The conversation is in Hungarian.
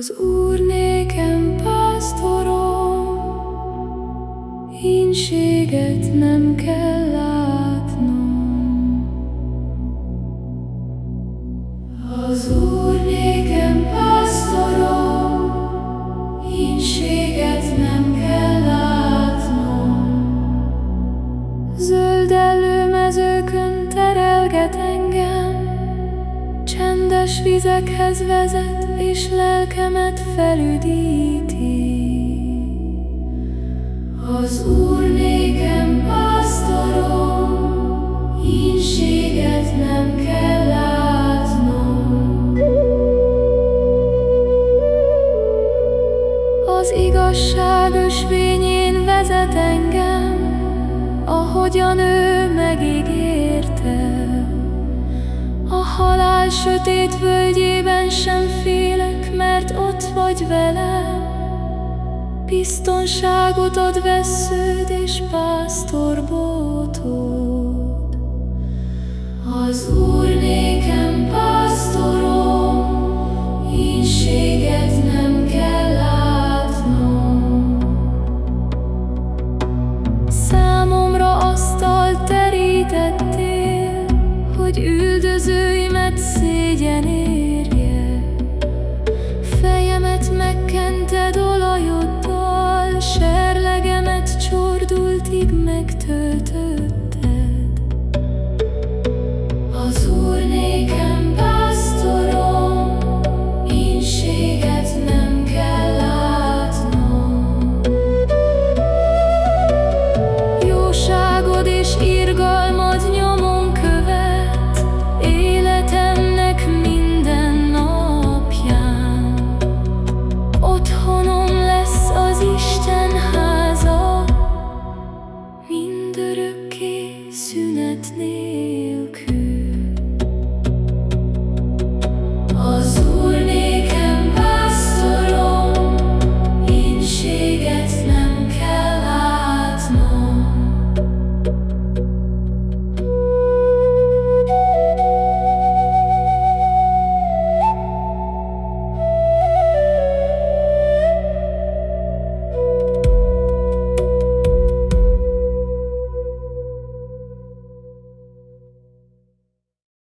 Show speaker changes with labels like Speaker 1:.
Speaker 1: Az Úr nékem pásztorom, Hínséget nem kell látnom. Az Úr nékem pásztorom, Hínséget nem kell látnom. Zöld mezőkön terelget engem, Csendes vizekhez vezet, és lelkemet felüdíti. Az Úr nékem pásztorom, hínséget nem kell látnom. Az igazság ösvényén vezet engem, ahogyan ő megígérte. A halál sötét völgyében sem félek, mert ott vagy velem. Biztonságot ad vesződ és pásztorbótod. Az Úr nékem pásztorom, hínséget nem kell látnom. Számomra asztalt terítettél,